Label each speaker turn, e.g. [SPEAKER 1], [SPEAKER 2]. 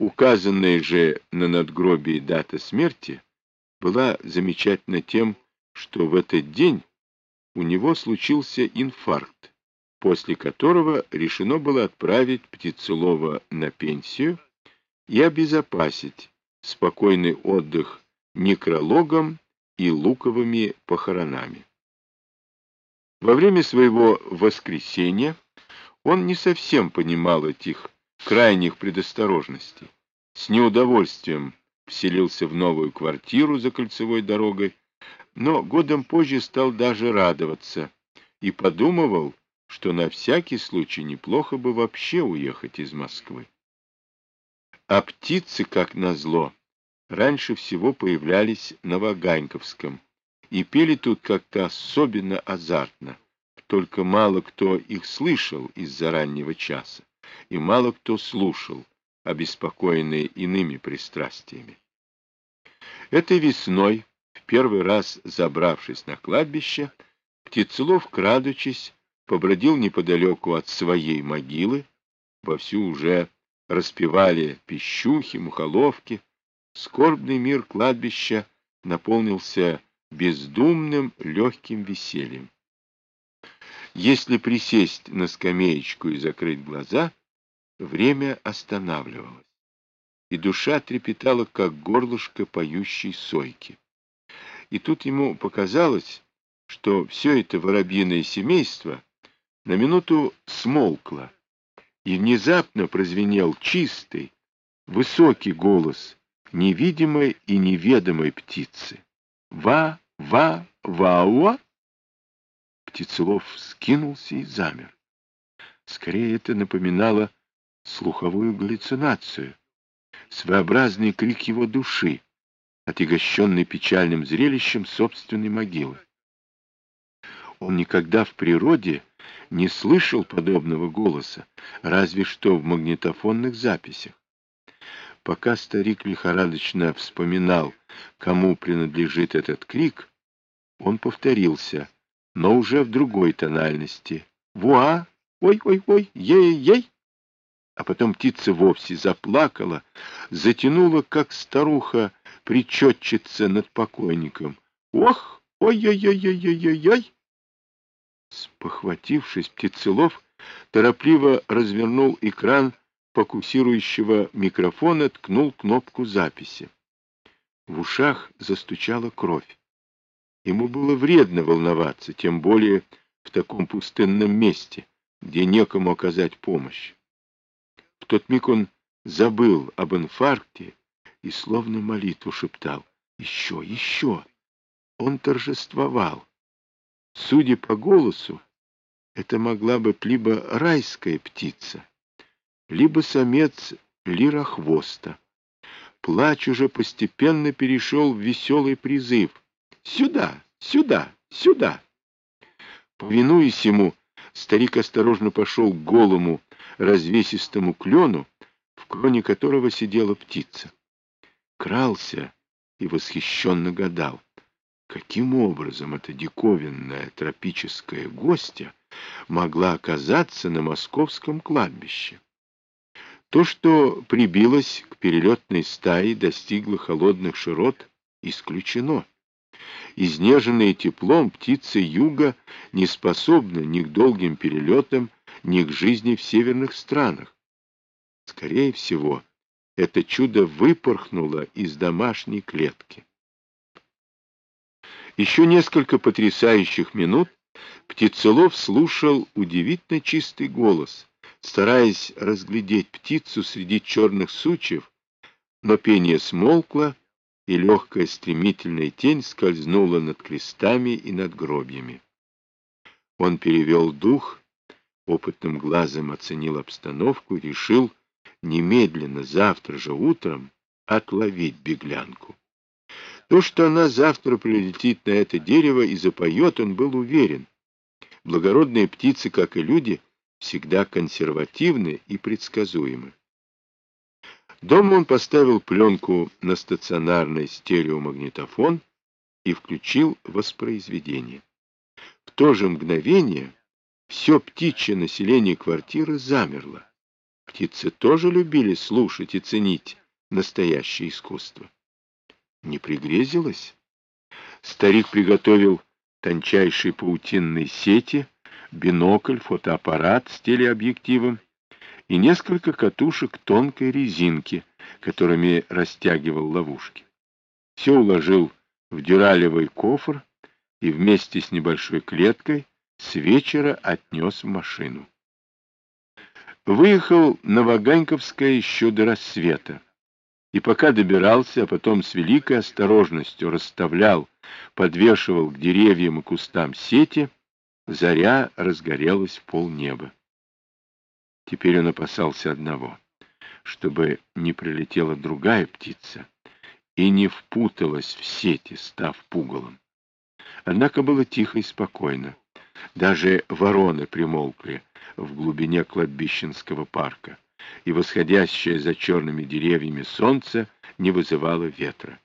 [SPEAKER 1] Указанная же на надгробии дата смерти была замечательна тем, что в этот день у него случился инфаркт, после которого решено было отправить Птицелова на пенсию и обезопасить спокойный отдых некрологом и луковыми похоронами. Во время своего воскресения он не совсем понимал этих крайних предосторожностей. С неудовольствием вселился в новую квартиру за кольцевой дорогой, но годом позже стал даже радоваться и подумывал, что на всякий случай неплохо бы вообще уехать из Москвы. А птицы, как назло, раньше всего появлялись на Ваганьковском и пели тут как-то особенно азартно, только мало кто их слышал из-за раннего часа, и мало кто слушал, обеспокоенные иными пристрастиями. Этой весной, в первый раз забравшись на кладбище, Птицелов, крадучись, побродил неподалеку от своей могилы, вовсю уже распевали пищухи, мухоловки, скорбный мир кладбища наполнился бездумным легким весельем. Если присесть на скамеечку и закрыть глаза, время останавливалось, и душа трепетала, как горлышко поющей сойки. И тут ему показалось, что все это воробьиное семейство на минуту смолкло, и внезапно прозвенел чистый, высокий голос невидимой и неведомой птицы. «Ва-ва-ва-ва!» Птицелов скинулся и замер. Скорее это напоминало слуховую галлюцинацию, своеобразный крик его души, отягощенный печальным зрелищем собственной могилы. Он никогда в природе не слышал подобного голоса, разве что в магнитофонных записях. Пока старик лихорадочно вспоминал, кому принадлежит этот крик, он повторился, но уже в другой тональности. «Вуа! Ой-ой-ой! Ей-ей!» А потом птица вовсе заплакала, затянула, как старуха, причетчица над покойником. «Ох! Ой-ой-ой-ой-ой-ой!» Спохватившись, птицелов торопливо развернул экран фокусирующего микрофона, ткнул кнопку записи. В ушах застучала кровь. Ему было вредно волноваться, тем более в таком пустынном месте, где некому оказать помощь. В тот миг он забыл об инфаркте и словно молитву шептал «Еще, еще!» Он торжествовал. Судя по голосу, это могла быть либо райская птица, либо самец лирохвоста. Плач уже постепенно перешел в веселый призыв. «Сюда! Сюда! Сюда!» Повинуясь ему, старик осторожно пошел к голому, развесистому клену, в кроне которого сидела птица. Крался и восхищенно гадал, каким образом эта диковинная тропическая гостья могла оказаться на московском кладбище. То, что прибилось к перелетной стае, достигло холодных широт, исключено. Изнеженные теплом птицы юга не способны ни к долгим перелетам, ни к жизни в северных странах. Скорее всего, это чудо выпорхнуло из домашней клетки. Еще несколько потрясающих минут Птицелов слушал удивительно чистый голос — стараясь разглядеть птицу среди черных сучьев, но пение смолкло, и легкая стремительная тень скользнула над крестами и над гробьями. Он перевел дух, опытным глазом оценил обстановку и решил немедленно, завтра же утром, отловить беглянку. То, что она завтра прилетит на это дерево и запоет, он был уверен. Благородные птицы, как и люди, всегда консервативны и предсказуемы. Дома он поставил пленку на стационарный стереомагнитофон и включил воспроизведение. В то же мгновение все птичье население квартиры замерло. Птицы тоже любили слушать и ценить настоящее искусство. Не пригрезилось? Старик приготовил тончайшие паутинные сети, бинокль, фотоаппарат с телеобъективом и несколько катушек тонкой резинки, которыми растягивал ловушки. Все уложил в дюралевый кофр и вместе с небольшой клеткой с вечера отнес в машину. Выехал на Ваганьковское еще до рассвета, и пока добирался, а потом с великой осторожностью расставлял, подвешивал к деревьям и кустам сети, заря разгорелась в полнеба. Теперь он опасался одного, чтобы не прилетела другая птица и не впуталась в сети, став пугалом. Однако было тихо и спокойно. Даже вороны примолкли в глубине кладбищенского парка, и восходящее за черными деревьями солнце не вызывало ветра.